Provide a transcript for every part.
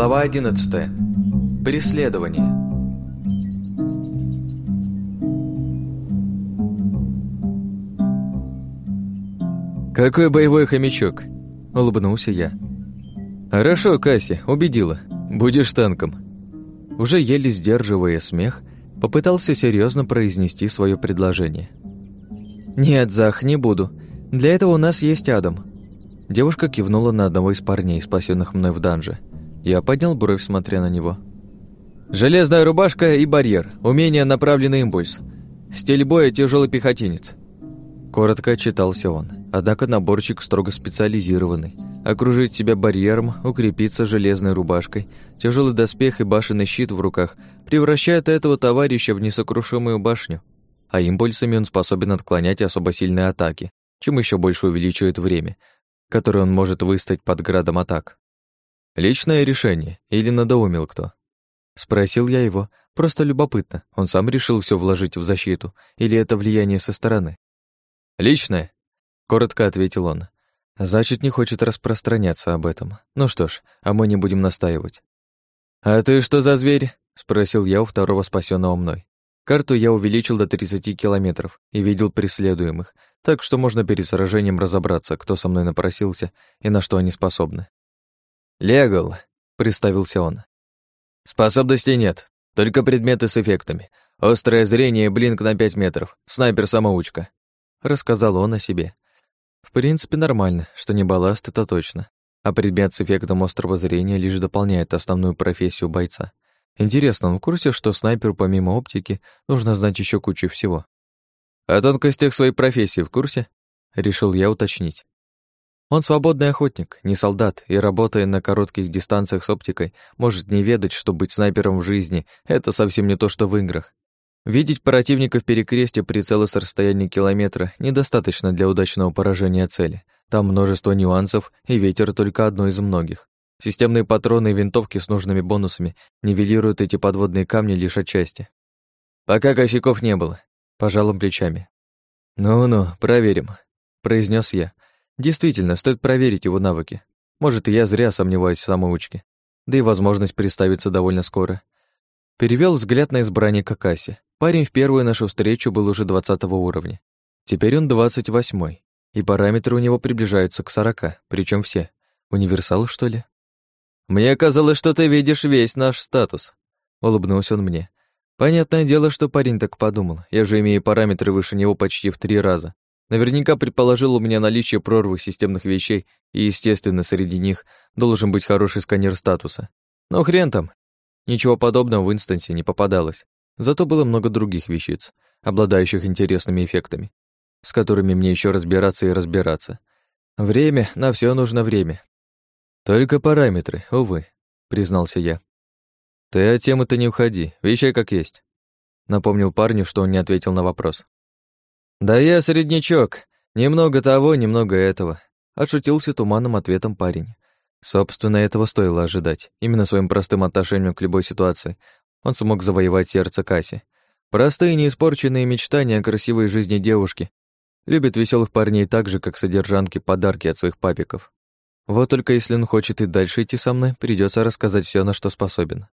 Глава 11. Преследование. «Какой боевой хомячок!» — улыбнулся я. «Хорошо, Касси, убедила. Будешь танком». Уже еле сдерживая смех, попытался серьезно произнести свое предложение. «Нет, Зах, не буду. Для этого у нас есть Адам». Девушка кивнула на одного из парней, спасенных мной в данже. Я поднял бровь, смотря на него. «Железная рубашка и барьер. Умение направленный импульс. Стиль боя тяжелый пехотинец». Коротко отчитался он, однако наборчик строго специализированный. Окружить себя барьером, укрепиться железной рубашкой, тяжелый доспех и башенный щит в руках превращает этого товарища в несокрушимую башню. А импульсами он способен отклонять особо сильные атаки, чем еще больше увеличивает время, которое он может выстоять под градом атак. Личное решение или надоумил кто? Спросил я его, просто любопытно, он сам решил все вложить в защиту, или это влияние со стороны? Личное, коротко ответил он. Значит, не хочет распространяться об этом. Ну что ж, а мы не будем настаивать. «А ты что за зверь?» — спросил я у второго спасенного мной. Карту я увеличил до 30 километров и видел преследуемых, так что можно перед сражением разобраться, кто со мной напросился и на что они способны. «Легал», — представился он. «Способностей нет, только предметы с эффектами. Острое зрение блинк на пять метров. Снайпер-самоучка», — рассказал он о себе. В принципе, нормально, что не балласт, это точно. А предмет с эффектом острого зрения лишь дополняет основную профессию бойца. Интересно, он в курсе, что снайперу помимо оптики нужно знать еще кучу всего? О тонкостях своей профессии в курсе? Решил я уточнить. Он свободный охотник, не солдат, и, работая на коротких дистанциях с оптикой, может не ведать, что быть снайпером в жизни — это совсем не то, что в играх. Видеть противника в перекрестье прицела с расстояния километра недостаточно для удачного поражения цели. Там множество нюансов, и ветер только одно из многих. Системные патроны и винтовки с нужными бонусами нивелируют эти подводные камни лишь отчасти. Пока косяков не было, пожалом плечами. «Ну-ну, проверим», — произнес я, Действительно, стоит проверить его навыки. Может, и я зря сомневаюсь в самоучке. Да и возможность представиться довольно скоро. Перевел взгляд на избранника Касси. Парень в первую нашу встречу был уже двадцатого уровня. Теперь он двадцать восьмой, и параметры у него приближаются к сорока, причем все. Универсал, что ли? «Мне казалось, что ты видишь весь наш статус», — улыбнулся он мне. Понятное дело, что парень так подумал. Я же имею параметры выше него почти в три раза. Наверняка предположил у меня наличие прорвых системных вещей, и, естественно, среди них должен быть хороший сканер статуса. Но хрен там. Ничего подобного в инстансе не попадалось. Зато было много других вещиц, обладающих интересными эффектами, с которыми мне еще разбираться и разбираться. Время, на все нужно время. Только параметры, увы, признался я. Ты от темы-то не уходи, вещай как есть. Напомнил парню, что он не ответил на вопрос. «Да я среднячок. Немного того, немного этого», — отшутился туманным ответом парень. Собственно, этого стоило ожидать. Именно своим простым отношением к любой ситуации он смог завоевать сердце Касси. Простые, неиспорченные мечтания о красивой жизни девушки. Любит веселых парней так же, как содержанки подарки от своих папиков. Вот только если он хочет и дальше идти со мной, придется рассказать все, на что способен.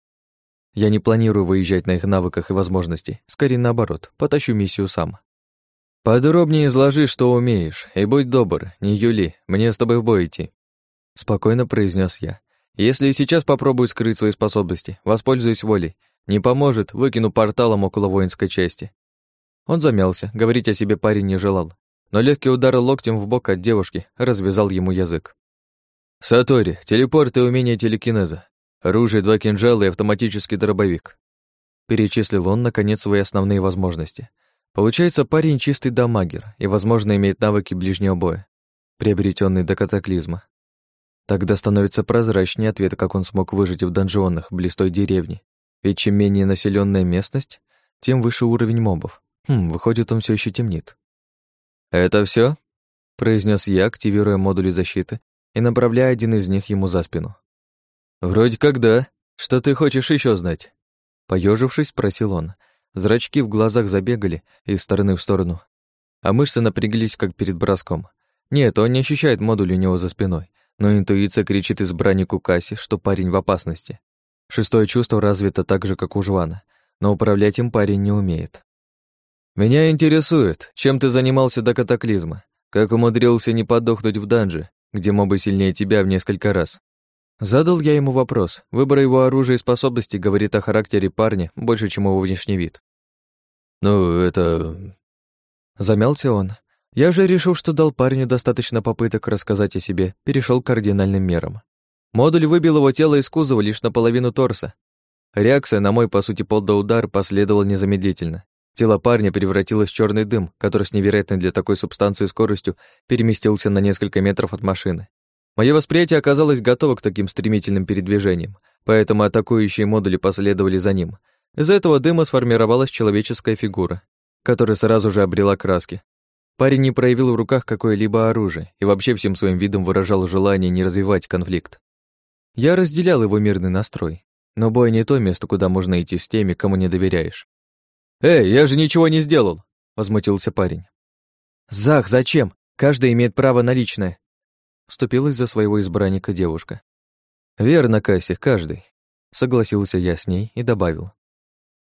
Я не планирую выезжать на их навыках и возможностей. Скорее наоборот, потащу миссию сам. «Подробнее изложи, что умеешь, и будь добр, не юли, мне с тобой в бой идти», — спокойно произнес я. «Если сейчас попробую скрыть свои способности, воспользуюсь волей. Не поможет, выкину порталом около воинской части». Он замялся, говорить о себе парень не желал, но легкий удар локтем в бок от девушки развязал ему язык. «Сатори, телепорт и умение телекинеза. Оружие, два кинжала и автоматический дробовик». Перечислил он, наконец, свои основные возможности — Получается, парень чистый дамагер и, возможно, имеет навыки ближнего боя, приобретенные до катаклизма. Тогда становится прозрачнее ответ, как он смог выжить в донжонах близ той деревни. Ведь чем менее населенная местность, тем выше уровень мобов. Хм, выходит, он все еще темнит. «Это все? произнес я, активируя модули защиты и направляя один из них ему за спину. «Вроде как да. Что ты хочешь еще знать?» Поежившись, спросил он, Зрачки в глазах забегали из стороны в сторону, а мышцы напряглись, как перед броском. Нет, он не ощущает модуль у него за спиной, но интуиция кричит избраннику Касси, что парень в опасности. Шестое чувство развито так же, как у Жвана, но управлять им парень не умеет. «Меня интересует, чем ты занимался до катаклизма? Как умудрился не подохнуть в данже, где мобы сильнее тебя в несколько раз?» Задал я ему вопрос. Выбор его оружия и способностей говорит о характере парня больше, чем его внешний вид. «Ну, это...» Замялся он. Я же решил, что дал парню достаточно попыток рассказать о себе, перешел к кардинальным мерам. Модуль выбил его тело из кузова лишь наполовину торса. Реакция на мой, по сути, поддый удар последовала незамедлительно. Тело парня превратилось в черный дым, который с невероятной для такой субстанции скоростью переместился на несколько метров от машины. Мое восприятие оказалось готово к таким стремительным передвижениям, поэтому атакующие модули последовали за ним. Из этого дыма сформировалась человеческая фигура, которая сразу же обрела краски. Парень не проявил в руках какое-либо оружие и вообще всем своим видом выражал желание не развивать конфликт. Я разделял его мирный настрой, но бой не то место, куда можно идти с теми, кому не доверяешь. «Эй, я же ничего не сделал!» — возмутился парень. «Зах, зачем? Каждый имеет право на личное!» Вступилась за своего избранника девушка. «Верно, Касси, каждый», — согласился я с ней и добавил.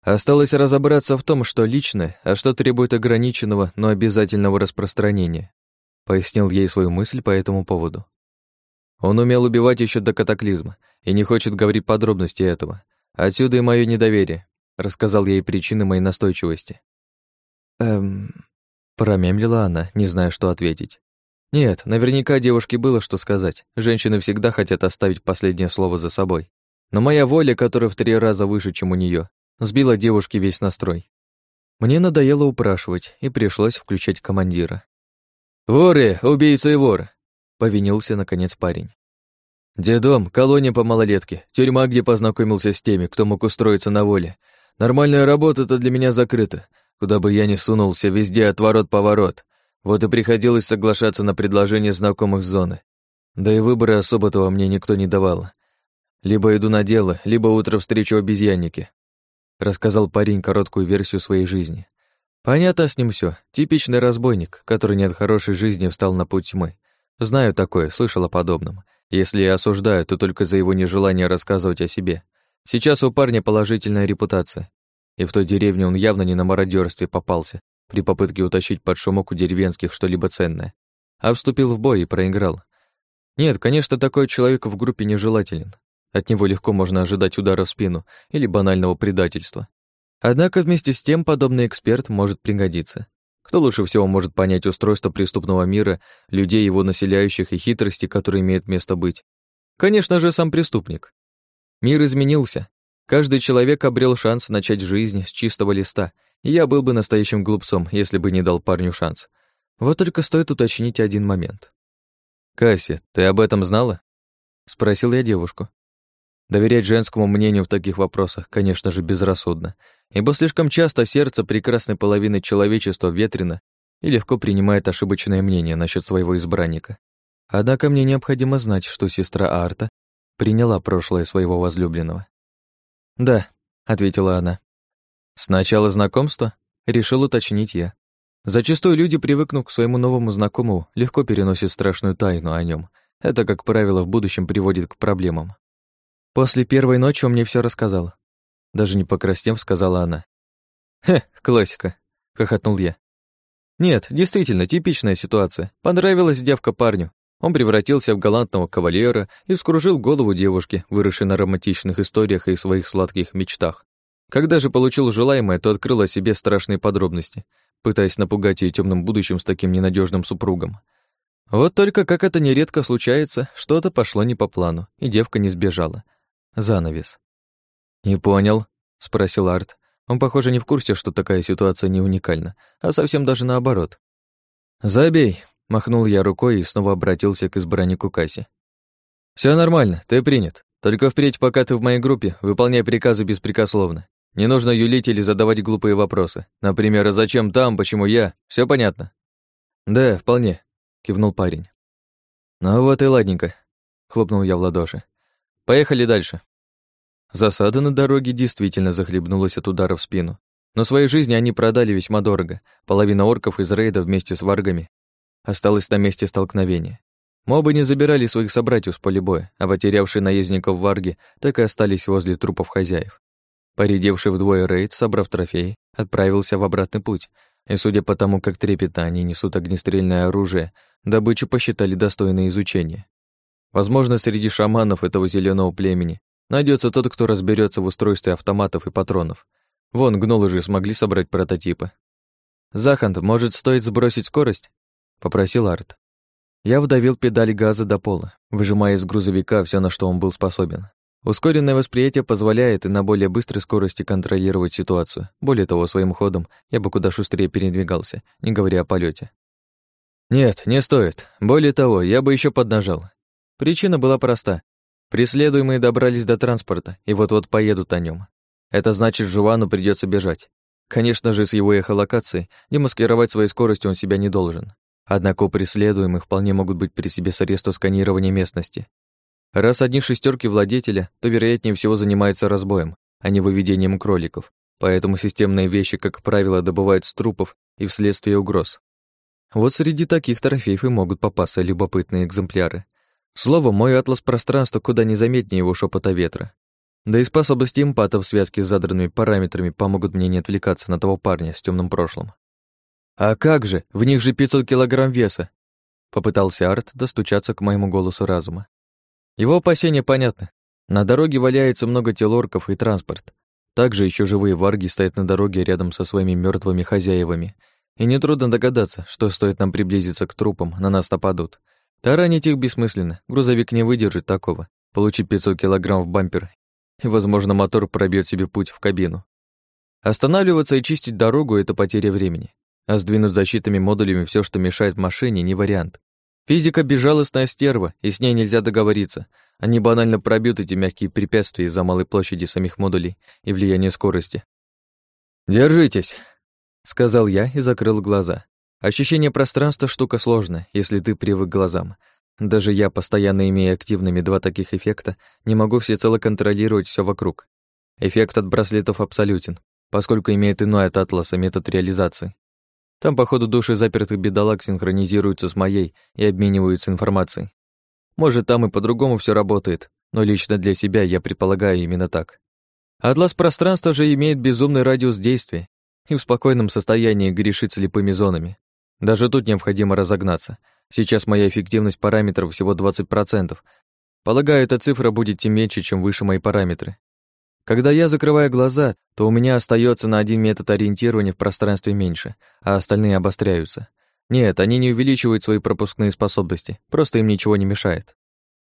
«Осталось разобраться в том, что личное, а что требует ограниченного, но обязательного распространения», — пояснил ей свою мысль по этому поводу. Он умел убивать еще до катаклизма и не хочет говорить подробности этого. Отсюда и мое недоверие. Рассказал ей причины моей настойчивости. Эм... Промямлила она, не зная, что ответить. Нет, наверняка девушке было что сказать. Женщины всегда хотят оставить последнее слово за собой. Но моя воля, которая в три раза выше, чем у нее, сбила девушке весь настрой. Мне надоело упрашивать, и пришлось включать командира. «Воры, убийцы и воры! повинился, наконец, парень. «Дедом, колония по малолетке, тюрьма, где познакомился с теми, кто мог устроиться на воле. Нормальная работа-то для меня закрыта. Куда бы я ни сунулся, везде отворот-поворот. Вот и приходилось соглашаться на предложение знакомых зоны. Да и выбора особо-то мне никто не давал. Либо иду на дело, либо утро встречу обезьянники. Рассказал парень короткую версию своей жизни. Понятно с ним все. Типичный разбойник, который не от хорошей жизни встал на путь тьмы. Знаю такое, слышал о подобном. Если я осуждаю, то только за его нежелание рассказывать о себе. Сейчас у парня положительная репутация. И в той деревне он явно не на мародерстве попался, при попытке утащить под шумок у деревенских что-либо ценное. А вступил в бой и проиграл. Нет, конечно, такой человек в группе нежелателен. От него легко можно ожидать удара в спину или банального предательства. Однако вместе с тем подобный эксперт может пригодиться. Кто лучше всего может понять устройство преступного мира, людей, его населяющих и хитрости, которые имеют место быть? Конечно же, сам преступник. Мир изменился. Каждый человек обрел шанс начать жизнь с чистого листа, я был бы настоящим глупцом, если бы не дал парню шанс. Вот только стоит уточнить один момент. «Касси, ты об этом знала?» — спросил я девушку. Доверять женскому мнению в таких вопросах, конечно же, безрассудно, ибо слишком часто сердце прекрасной половины человечества ветрено и легко принимает ошибочное мнение насчет своего избранника. Однако мне необходимо знать, что сестра Арта приняла прошлое своего возлюбленного. «Да», — ответила она. «Сначала знакомства?» — решил уточнить я. Зачастую люди, привыкнув к своему новому знакомому, легко переносят страшную тайну о нем. Это, как правило, в будущем приводит к проблемам. После первой ночи он мне все рассказал. Даже не покраснев, сказала она. «Хе, классика», — хохотнул я. «Нет, действительно, типичная ситуация. Понравилась девка парню. Он превратился в галантного кавалера и вскружил голову девушки, выросшей на романтичных историях и своих сладких мечтах. Когда же получил желаемое, то открыл о себе страшные подробности, пытаясь напугать ее темным будущим с таким ненадежным супругом. Вот только, как это нередко случается, что-то пошло не по плану, и девка не сбежала, Занавес. «Не понял», — спросил Арт. Он, похоже, не в курсе, что такая ситуация не уникальна, а совсем даже наоборот. «Забей», — махнул я рукой и снова обратился к избраннику Касси. Все нормально, ты принят. Только впредь, пока ты в моей группе, выполняй приказы беспрекословно. Не нужно юлить или задавать глупые вопросы. Например, а зачем там, почему я? Все понятно?» «Да, вполне», — кивнул парень. «Ну вот и ладненько», — хлопнул я в ладоши. Поехали дальше. Засада на дороге действительно захлебнулась от удара в спину. Но своей жизни они продали весьма дорого. Половина орков из рейда вместе с варгами осталась на месте столкновения. Мобы не забирали своих собратьев с поля боя, а потерявшие наездников варги так и остались возле трупов хозяев. Поредевший вдвое рейд, собрав трофеи, отправился в обратный путь, и судя по тому, как трепетно они несут огнестрельное оружие, добычу посчитали достойной изучения. Возможно, среди шаманов этого зеленого племени найдется тот, кто разберется в устройстве автоматов и патронов. Вон, гнолы же смогли собрать прототипы. «Захант, может, стоит сбросить скорость?» — попросил Арт. Я вдавил педаль газа до пола, выжимая из грузовика все, на что он был способен. Ускоренное восприятие позволяет и на более быстрой скорости контролировать ситуацию. Более того, своим ходом я бы куда шустрее передвигался, не говоря о полете. Нет, не стоит. Более того, я бы еще поднажал. Причина была проста. Преследуемые добрались до транспорта и вот-вот поедут о нем. Это значит, Жувану придется бежать. Конечно же, с его эхолокацией демаскировать своей скоростью он себя не должен. Однако у преследуемых вполне могут быть при себе средства сканирования местности. Раз одни шестерки владетеля, то вероятнее всего занимаются разбоем, а не выведением кроликов. Поэтому системные вещи, как правило, добывают с трупов и вследствие угроз. Вот среди таких трофеев и могут попасться любопытные экземпляры. Слово, мой атлас пространства куда незаметнее его шепота ветра. Да и способности эмпата в связке с задранными параметрами помогут мне не отвлекаться на того парня с темным прошлым. «А как же? В них же 500 килограмм веса!» Попытался Арт достучаться к моему голосу разума. Его опасения понятны. На дороге валяется много телорков и транспорт. Также еще живые варги стоят на дороге рядом со своими мертвыми хозяевами. И нетрудно догадаться, что стоит нам приблизиться к трупам, на нас нападут. Таранить их бессмысленно, грузовик не выдержит такого. Получить 500 килограмм в бампер, и, возможно, мотор пробьет себе путь в кабину. Останавливаться и чистить дорогу — это потеря времени. А сдвинуть защитными модулями все, что мешает машине, не вариант. Физика — безжалостная стерва, и с ней нельзя договориться. Они банально пробьют эти мягкие препятствия из-за малой площади самих модулей и влияния скорости. «Держитесь», — сказал я и закрыл глаза. Ощущение пространства — штука сложная, если ты привык к глазам. Даже я, постоянно имея активными два таких эффекта, не могу всецело контролировать все вокруг. Эффект от браслетов абсолютен, поскольку имеет иной от атласа метод реализации. Там, походу, души запертых бедолаг синхронизируются с моей и обмениваются информацией. Может, там и по-другому все работает, но лично для себя я предполагаю именно так. Атлас пространства же имеет безумный радиус действия и в спокойном состоянии грешит слепыми зонами. Даже тут необходимо разогнаться. Сейчас моя эффективность параметров всего 20%. Полагаю, эта цифра будет тем меньше, чем выше мои параметры. Когда я закрываю глаза, то у меня остается на один метод ориентирования в пространстве меньше, а остальные обостряются. Нет, они не увеличивают свои пропускные способности, просто им ничего не мешает.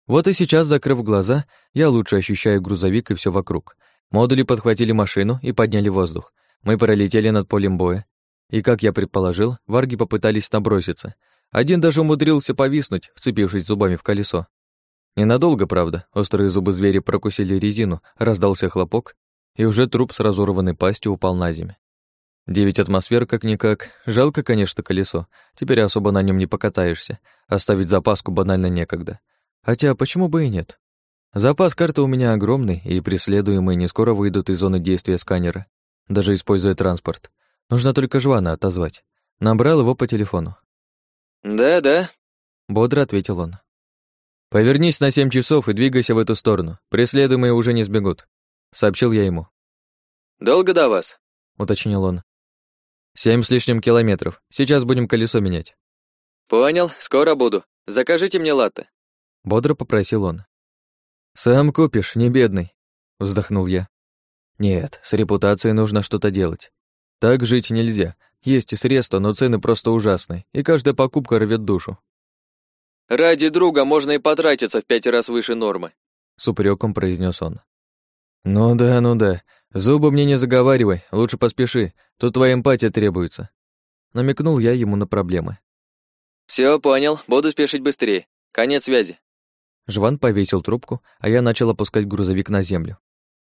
Вот и сейчас, закрыв глаза, я лучше ощущаю грузовик и все вокруг. Модули подхватили машину и подняли воздух. Мы пролетели над полем боя. И, как я предположил, варги попытались наброситься. Один даже умудрился повиснуть, вцепившись зубами в колесо. Ненадолго, правда. Острые зубы зверя прокусили резину, раздался хлопок, и уже труп с разорванной пастью упал на землю. Девять атмосфер как-никак. Жалко, конечно, колесо. Теперь особо на нем не покатаешься. Оставить запаску банально некогда. Хотя, почему бы и нет? Запас карты у меня огромный, и преследуемые не скоро выйдут из зоны действия сканера, даже используя транспорт. Нужно только Жвана отозвать. Набрал его по телефону. «Да-да», — бодро ответил он. «Повернись на семь часов и двигайся в эту сторону. Преследуемые уже не сбегут», — сообщил я ему. «Долго до вас?» — уточнил он. «Семь с лишним километров. Сейчас будем колесо менять». «Понял, скоро буду. Закажите мне латте». Бодро попросил он. «Сам купишь, не бедный», — вздохнул я. «Нет, с репутацией нужно что-то делать. Так жить нельзя. Есть и средства, но цены просто ужасные, и каждая покупка рвет душу. «Ради друга можно и потратиться в пять раз выше нормы», — с упреком произнес он. «Ну да, ну да. Зубы мне не заговаривай, лучше поспеши, тут твоя эмпатия требуется». Намекнул я ему на проблемы. Все понял, буду спешить быстрее. Конец связи». Жван повесил трубку, а я начал опускать грузовик на землю.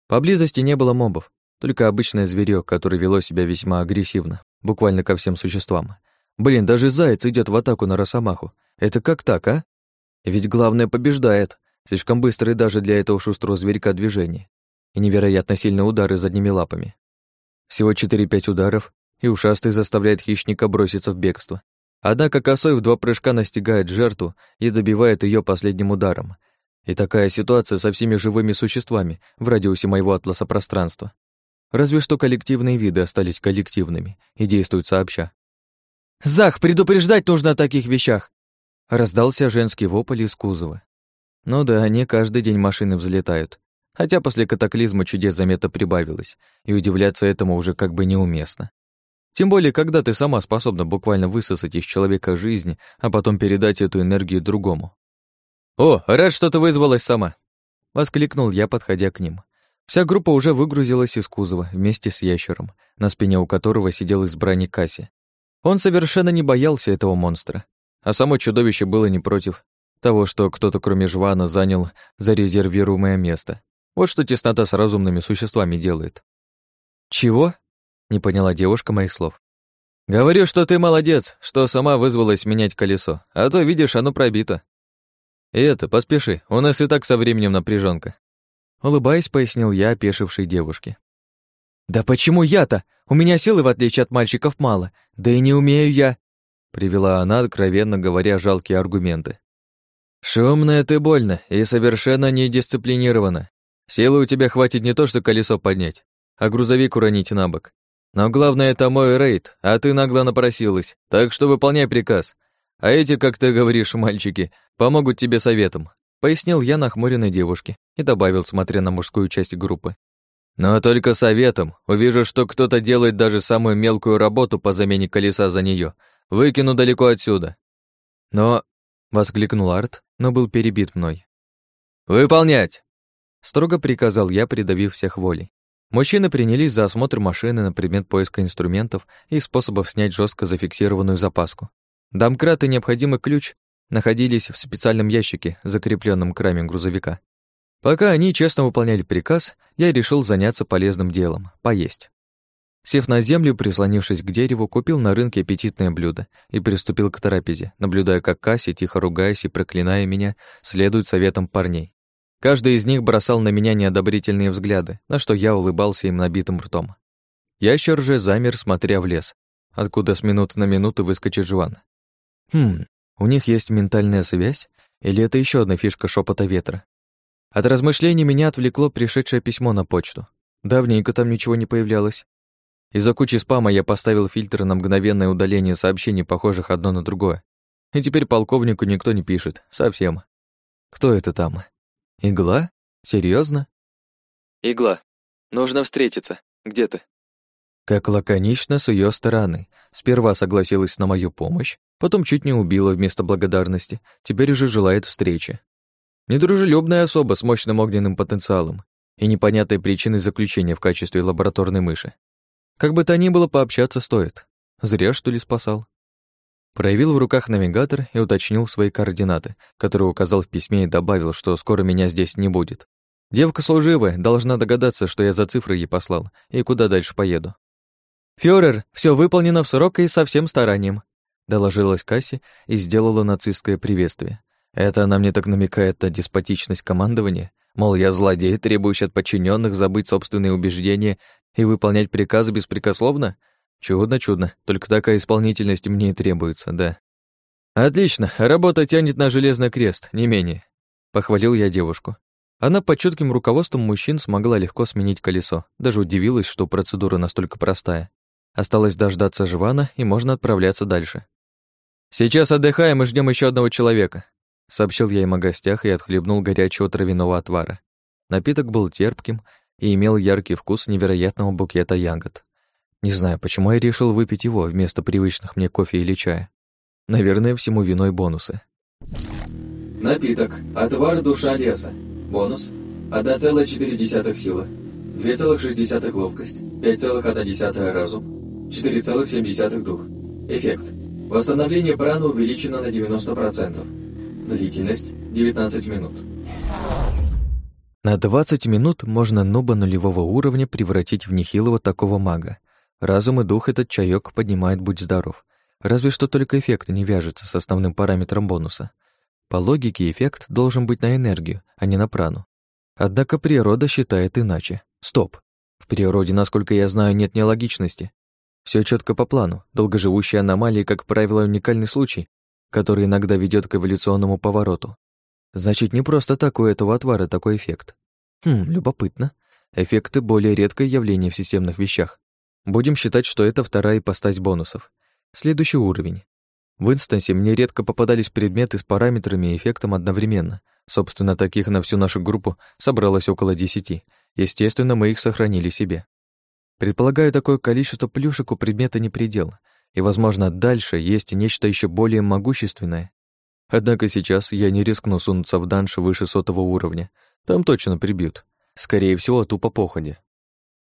Поблизости не было мобов, только обычное зверё, которое вело себя весьма агрессивно, буквально ко всем существам. Блин, даже заяц идет в атаку на росомаху. Это как так, а? Ведь главное побеждает. Слишком быстрый даже для этого шустрого зверька движение. И невероятно сильные удары задними лапами. Всего 4-5 ударов, и ушастый заставляет хищника броситься в бегство. Однако косой в два прыжка настигает жертву и добивает ее последним ударом. И такая ситуация со всеми живыми существами в радиусе моего атласа пространства. Разве что коллективные виды остались коллективными и действуют сообща. «Зах, предупреждать нужно о таких вещах!» Раздался женский вопль из кузова. Ну да, они каждый день машины взлетают. Хотя после катаклизма чудес заметно прибавилось, и удивляться этому уже как бы неуместно. Тем более, когда ты сама способна буквально высосать из человека жизнь, а потом передать эту энергию другому. «О, рад, что ты вызвалась сама!» — воскликнул я, подходя к ним. Вся группа уже выгрузилась из кузова вместе с ящером, на спине у которого сидел избранник Касси. Он совершенно не боялся этого монстра, а само чудовище было не против того, что кто-то кроме Жвана занял зарезервируемое место. Вот что теснота с разумными существами делает. «Чего?» — не поняла девушка моих слов. «Говорю, что ты молодец, что сама вызвалась менять колесо, а то, видишь, оно пробито». «И это, поспеши, у нас и так со временем напряженка. Улыбаясь, пояснил я опешившей девушке. «Да почему я-то? У меня силы, в отличие от мальчиков, мало. Да и не умею я...» Привела она, откровенно говоря, жалкие аргументы. «Шумная ты больно и совершенно недисциплинирована. Силы у тебя хватит не то, что колесо поднять, а грузовик уронить на бок. Но главное, это мой рейд, а ты нагло напросилась, так что выполняй приказ. А эти, как ты говоришь, мальчики, помогут тебе советом», пояснил я нахмуренной девушке и добавил, смотря на мужскую часть группы. «Но только советом. Увижу, что кто-то делает даже самую мелкую работу по замене колеса за нее. Выкину далеко отсюда». «Но...» — воскликнул Арт, но был перебит мной. «Выполнять!» Строго приказал я, придавив всех волей. Мужчины принялись за осмотр машины на предмет поиска инструментов и способов снять жестко зафиксированную запаску. Домкрат и необходимый ключ находились в специальном ящике, закрепленном к раме грузовика. Пока они честно выполняли приказ, я решил заняться полезным делом — поесть. Сев на землю, прислонившись к дереву, купил на рынке аппетитное блюдо и приступил к трапезе, наблюдая, как Касси, тихо ругаясь и проклиная меня, следует советам парней. Каждый из них бросал на меня неодобрительные взгляды, на что я улыбался им набитым ртом. Ящер же замер, смотря в лес, откуда с минуты на минуту выскочит Жван. Хм, у них есть ментальная связь? Или это еще одна фишка шепота ветра? От размышлений меня отвлекло пришедшее письмо на почту. Давненько там ничего не появлялось. Из-за кучи спама я поставил фильтр на мгновенное удаление сообщений, похожих одно на другое. И теперь полковнику никто не пишет. Совсем. Кто это там? Игла? Серьезно? Игла. Нужно встретиться. Где ты? Как лаконично с ее стороны. Сперва согласилась на мою помощь, потом чуть не убила вместо благодарности, теперь уже желает встречи. Недружелюбная особа с мощным огненным потенциалом и непонятной причиной заключения в качестве лабораторной мыши. Как бы то ни было, пообщаться стоит. Зря, что ли, спасал. Проявил в руках навигатор и уточнил свои координаты, которые указал в письме и добавил, что скоро меня здесь не будет. Девка служивая, должна догадаться, что я за цифры ей послал и куда дальше поеду. «Фюрер, все выполнено в срок и со всем старанием», доложилась Касси и сделала нацистское приветствие. Это она мне так намекает на деспотичность командования, мол, я злодей, требующий от подчиненных забыть собственные убеждения и выполнять приказы беспрекословно? Чудно-чудно, только такая исполнительность мне и требуется, да. Отлично, работа тянет на железный крест, не менее. Похвалил я девушку. Она под чутким руководством мужчин смогла легко сменить колесо, даже удивилась, что процедура настолько простая. Осталось дождаться Жвана, и можно отправляться дальше. «Сейчас отдыхаем и ждем еще одного человека», сообщил я им о гостях и отхлебнул горячего травяного отвара. Напиток был терпким и имел яркий вкус невероятного букета ягод. Не знаю, почему я решил выпить его вместо привычных мне кофе или чая. Наверное, всему виной бонусы. Напиток. Отвар душа леса. Бонус. 1,4 сила. 2,6 ловкость. 5,1 разум. 4,7 дух. Эффект. Восстановление праны увеличено на 90%. Длительность 19 минут. На 20 минут можно нуба нулевого уровня превратить в нехилого такого мага. Разум и дух этот чаёк поднимает «Будь здоров». Разве что только эффект не вяжется с основным параметром бонуса. По логике, эффект должен быть на энергию, а не на прану. Однако природа считает иначе. Стоп. В природе, насколько я знаю, нет нелогичности. Все четко по плану. Долгоживущие аномалии, как правило, уникальный случай, который иногда ведет к эволюционному повороту. Значит, не просто так у этого отвара такой эффект. Хм, любопытно. Эффекты — более редкое явление в системных вещах. Будем считать, что это вторая ипостась бонусов. Следующий уровень. В инстансе мне редко попадались предметы с параметрами и эффектом одновременно. Собственно, таких на всю нашу группу собралось около десяти. Естественно, мы их сохранили себе. Предполагаю, такое количество плюшек у предмета не предел, и, возможно, дальше есть нечто еще более могущественное. Однако сейчас я не рискну сунуться в данж выше сотого уровня. Там точно прибьют. Скорее всего, тупо походе.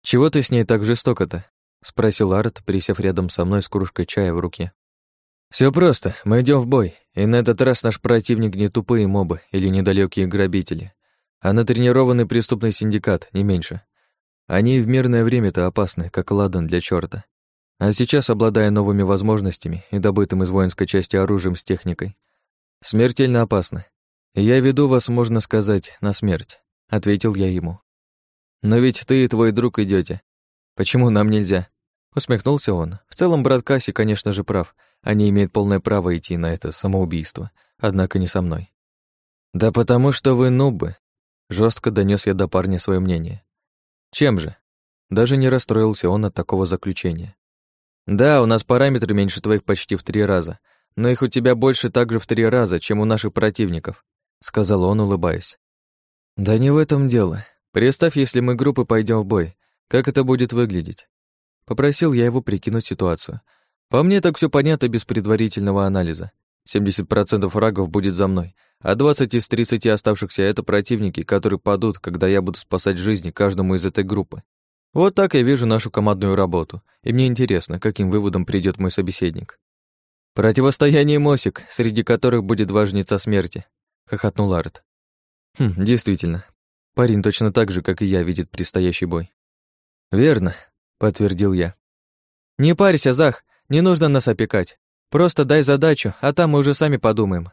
«Чего ты с ней так жестоко-то?» — спросил Арт, присев рядом со мной с кружкой чая в руке. Все просто. Мы идем в бой, и на этот раз наш противник не тупые мобы или недалекие грабители, а натренированный преступный синдикат, не меньше. Они в мирное время-то опасны, как ладан для чёрта. А сейчас, обладая новыми возможностями и добытым из воинской части оружием с техникой, смертельно опасны. Я веду вас, можно сказать, на смерть, ответил я ему. Но ведь ты и твой друг идете. Почему нам нельзя? Усмехнулся он. В целом, брат Касси, конечно же, прав. Они имеют полное право идти на это самоубийство. Однако не со мной. Да потому что вы нубы. Жестко донес я до парня свое мнение. Чем же? Даже не расстроился он от такого заключения. Да, у нас параметры меньше твоих почти в три раза, но их у тебя больше также в три раза, чем у наших противников, сказал он, улыбаясь. Да не в этом дело. Представь, если мы группы пойдем в бой, как это будет выглядеть? Попросил я его прикинуть ситуацию. По мне так все понятно без предварительного анализа. 70% врагов будет за мной, а 20 из 30 оставшихся — это противники, которые падут, когда я буду спасать жизни каждому из этой группы. Вот так я вижу нашу командную работу, и мне интересно, каким выводом придет мой собеседник. «Противостояние Мосик, среди которых будет два жнеца смерти», — хохотнул Арт. «Хм, действительно. Парень точно так же, как и я, видит предстоящий бой». «Верно», — подтвердил я. «Не парься, Зах, не нужно нас опекать. Просто дай задачу, а там мы уже сами подумаем»,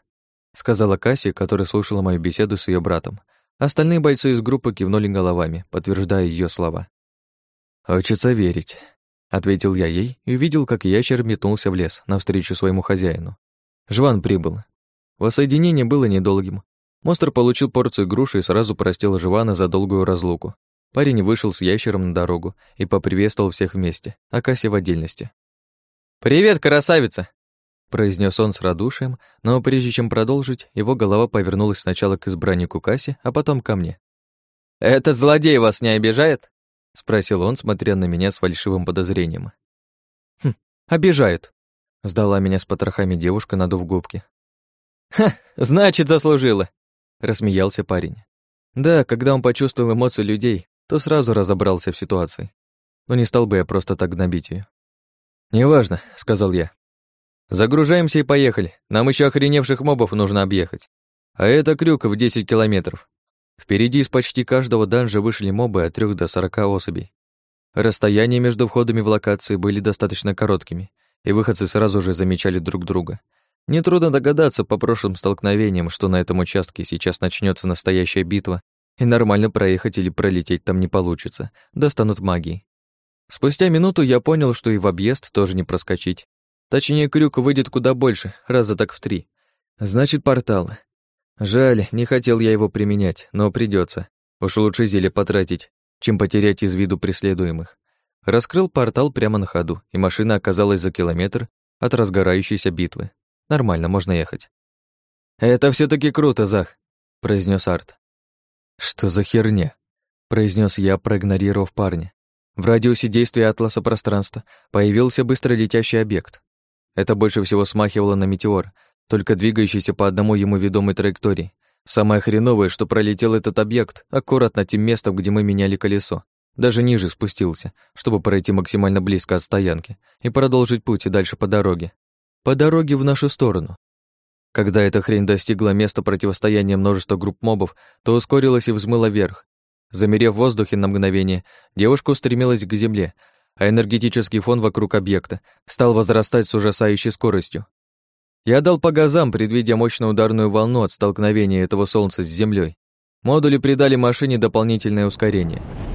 сказала Касси, которая слушала мою беседу с ее братом. Остальные бойцы из группы кивнули головами, подтверждая ее слова. «Хочется верить», — ответил я ей и увидел, как ящер метнулся в лес навстречу своему хозяину. Жван прибыл. Воссоединение было недолгим. Монстр получил порцию груши и сразу простил Жвана за долгую разлуку. Парень вышел с ящером на дорогу и поприветствовал всех вместе, а Касси в отдельности. «Привет, красавица!» произнес он с радушием, но прежде чем продолжить, его голова повернулась сначала к избраннику Касси, а потом ко мне. «Этот злодей вас не обижает?» — спросил он, смотря на меня с фальшивым подозрением. «Хм, обижает», — сдала меня с потрохами девушка, надув губки. «Ха, значит, заслужила», — рассмеялся парень. Да, когда он почувствовал эмоции людей, то сразу разобрался в ситуации. Но не стал бы я просто так гнобить ее. «Неважно», — сказал я. «Загружаемся и поехали. Нам еще охреневших мобов нужно объехать. А это крюк в 10 километров. Впереди из почти каждого данжа вышли мобы от 3 до 40 особей. Расстояния между входами в локации были достаточно короткими, и выходцы сразу же замечали друг друга. Нетрудно догадаться по прошлым столкновениям, что на этом участке сейчас начнется настоящая битва, и нормально проехать или пролететь там не получится, достанут магии. Спустя минуту я понял, что и в объезд тоже не проскочить. Точнее, крюк выйдет куда больше, раза так в три. Значит, портал. Жаль, не хотел я его применять, но придется. Уж лучше зелье потратить, чем потерять из виду преследуемых. Раскрыл портал прямо на ходу, и машина оказалась за километр от разгорающейся битвы. Нормально, можно ехать. «Это все таки круто, Зах», — произнес Арт. «Что за херня?» — произнес я, проигнорировав парня. В радиусе действия атласа пространства появился быстро летящий объект. Это больше всего смахивало на метеор, только двигающийся по одному ему ведомой траектории. Самое хреновое, что пролетел этот объект аккуратно тем местом, где мы меняли колесо. Даже ниже спустился, чтобы пройти максимально близко от стоянки и продолжить путь дальше по дороге. По дороге в нашу сторону. Когда эта хрень достигла места противостояния множества групп мобов, то ускорилась и взмыла вверх, Замерев в воздухе на мгновение, девушка устремилась к земле, а энергетический фон вокруг объекта стал возрастать с ужасающей скоростью. Я дал по газам, предвидя мощную ударную волну от столкновения этого солнца с землей. Модули придали машине дополнительное ускорение —